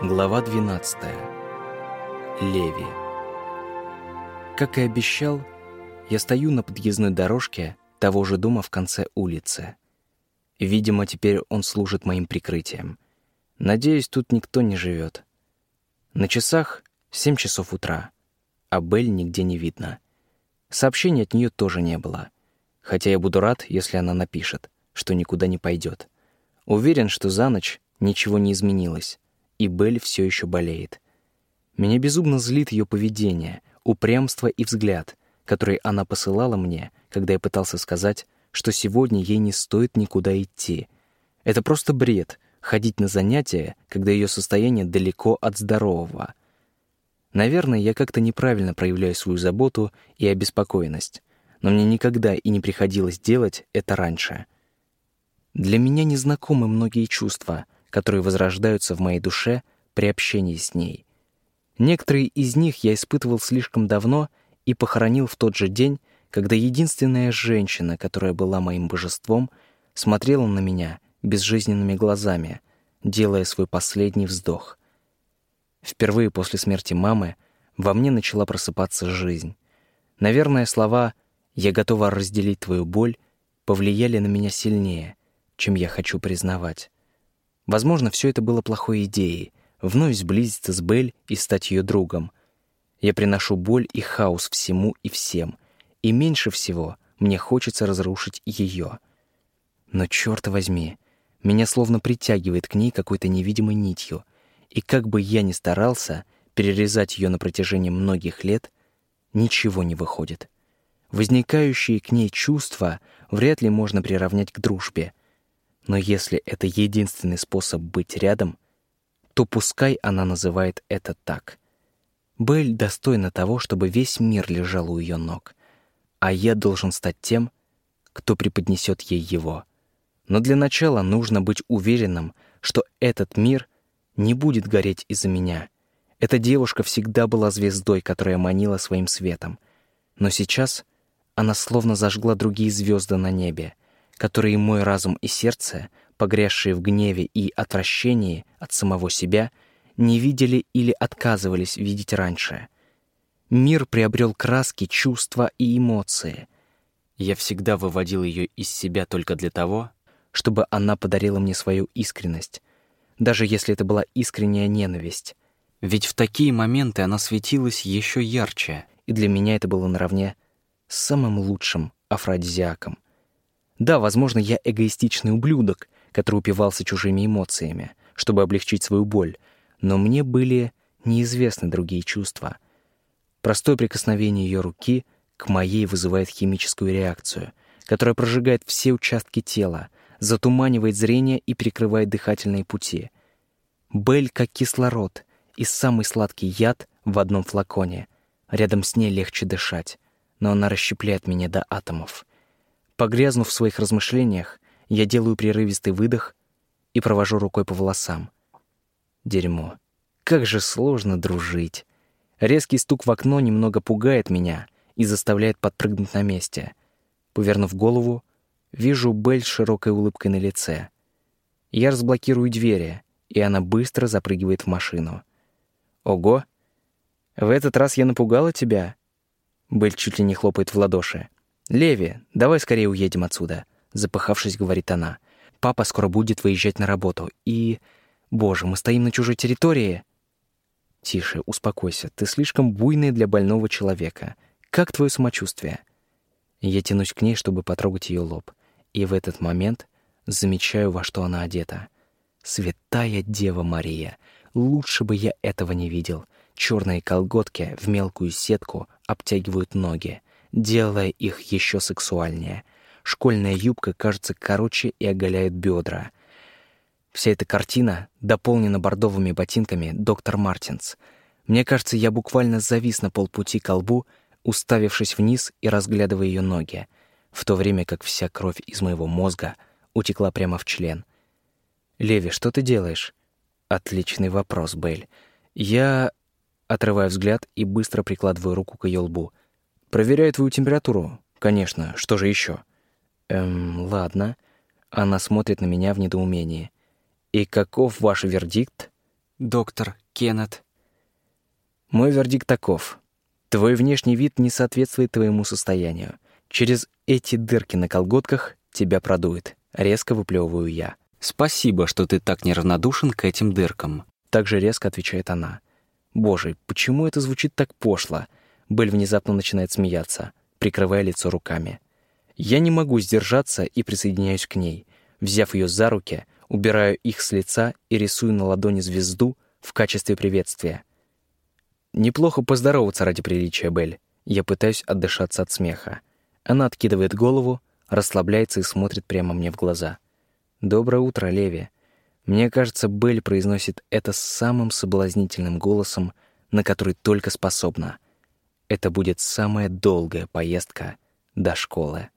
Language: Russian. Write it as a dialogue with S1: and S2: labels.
S1: Глава 12. Леви. Как и обещал, я стою на подъездной дорожке того же дома в конце улицы. Видимо, теперь он служит моим прикрытием. Надеюсь, тут никто не живет. На часах 7 часов утра, а Белль нигде не видно. Сообщений от нее тоже не было, хотя я буду рад, если она напишет, что никуда не пойдет. Уверен, что за ночь ничего не изменилось и Белль все еще болеет. Меня безумно злит ее поведение, упрямство и взгляд, который она посылала мне, когда я пытался сказать, что сегодня ей не стоит никуда идти. Это просто бред — ходить на занятия, когда ее состояние далеко от здорового. Наверное, я как-то неправильно проявляю свою заботу и обеспокоенность, но мне никогда и не приходилось делать это раньше. Для меня незнакомы многие чувства — которые возрождаются в моей душе при общении с ней. Некоторые из них я испытывал слишком давно и похоронил в тот же день, когда единственная женщина, которая была моим божеством, смотрела на меня безжизненными глазами, делая свой последний вздох. Впервые после смерти мамы во мне начала просыпаться жизнь. Наверное, слова «я готова разделить твою боль» повлияли на меня сильнее, чем я хочу признавать. Возможно, все это было плохой идеей — вновь сблизиться с Бель и стать ее другом. Я приношу боль и хаос всему и всем, и меньше всего мне хочется разрушить ее. Но черт возьми, меня словно притягивает к ней какой-то невидимой нитью, и как бы я ни старался перерезать ее на протяжении многих лет, ничего не выходит. Возникающие к ней чувства вряд ли можно приравнять к дружбе — но если это единственный способ быть рядом, то пускай она называет это так. Белль достойна того, чтобы весь мир лежал у ее ног, а я должен стать тем, кто преподнесет ей его. Но для начала нужно быть уверенным, что этот мир не будет гореть из-за меня. Эта девушка всегда была звездой, которая манила своим светом. Но сейчас она словно зажгла другие звезды на небе — которые мой разум и сердце, погрязшие в гневе и отвращении от самого себя, не видели или отказывались видеть раньше. Мир приобрел краски, чувства и эмоции. Я всегда выводил ее из себя только для того, чтобы она подарила мне свою искренность, даже если это была искренняя ненависть. Ведь в такие моменты она светилась еще ярче, и для меня это было наравне с самым лучшим афродизиаком — да, возможно, я эгоистичный ублюдок, который упивался чужими эмоциями, чтобы облегчить свою боль, но мне были неизвестны другие чувства. Простое прикосновение ее руки к моей вызывает химическую реакцию, которая прожигает все участки тела, затуманивает зрение и перекрывает дыхательные пути. Бель как кислород и самый сладкий яд в одном флаконе. Рядом с ней легче дышать, но она расщепляет меня до атомов. Погрязнув в своих размышлениях, я делаю прерывистый выдох и провожу рукой по волосам. Дерьмо. Как же сложно дружить. Резкий стук в окно немного пугает меня и заставляет подпрыгнуть на месте. Повернув голову, вижу Белль с широкой улыбкой на лице. Я разблокирую двери, и она быстро запрыгивает в машину. «Ого! В этот раз я напугала тебя?» Белль чуть ли не хлопает в ладоши. «Леви, давай скорее уедем отсюда», — запыхавшись, говорит она. «Папа скоро будет выезжать на работу, и... Боже, мы стоим на чужой территории!» «Тише, успокойся, ты слишком буйный для больного человека. Как твое самочувствие?» Я тянусь к ней, чтобы потрогать ее лоб, и в этот момент замечаю, во что она одета. «Святая Дева Мария! Лучше бы я этого не видел!» Черные колготки в мелкую сетку обтягивают ноги делая их еще сексуальнее. Школьная юбка кажется короче и оголяет бедра. Вся эта картина дополнена бордовыми ботинками доктор Мартинс. Мне кажется, я буквально завис на полпути к лбу, уставившись вниз и разглядывая ее ноги, в то время как вся кровь из моего мозга утекла прямо в член. «Леви, что ты делаешь?» «Отличный вопрос, Белль. Я...» Отрываю взгляд и быстро прикладываю руку к ее лбу — Проверяю твою температуру. Конечно, что же еще? Эм, ладно. Она смотрит на меня в недоумении. И каков ваш вердикт?
S2: доктор Кеннет.
S1: Мой вердикт таков. Твой внешний вид не соответствует твоему состоянию. Через эти дырки на колготках тебя продует. Резко выплевываю я.
S2: Спасибо, что ты так неравнодушен к этим дыркам.
S1: Также резко отвечает она. Боже, почему это звучит так пошло? Белль внезапно начинает смеяться, прикрывая лицо руками. Я не могу сдержаться и присоединяюсь к ней. Взяв ее за руки, убираю их с лица и рисую на ладони звезду в качестве приветствия. Неплохо поздороваться ради приличия, Белль. Я пытаюсь отдышаться от смеха. Она откидывает голову, расслабляется и смотрит прямо мне в глаза. «Доброе утро, Леви». Мне кажется, Белль произносит это самым соблазнительным голосом, на который только способна. Это будет самая долгая поездка до школы.